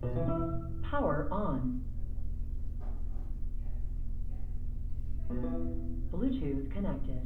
Power on. Bluetooth connected.